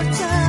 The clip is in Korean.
걷자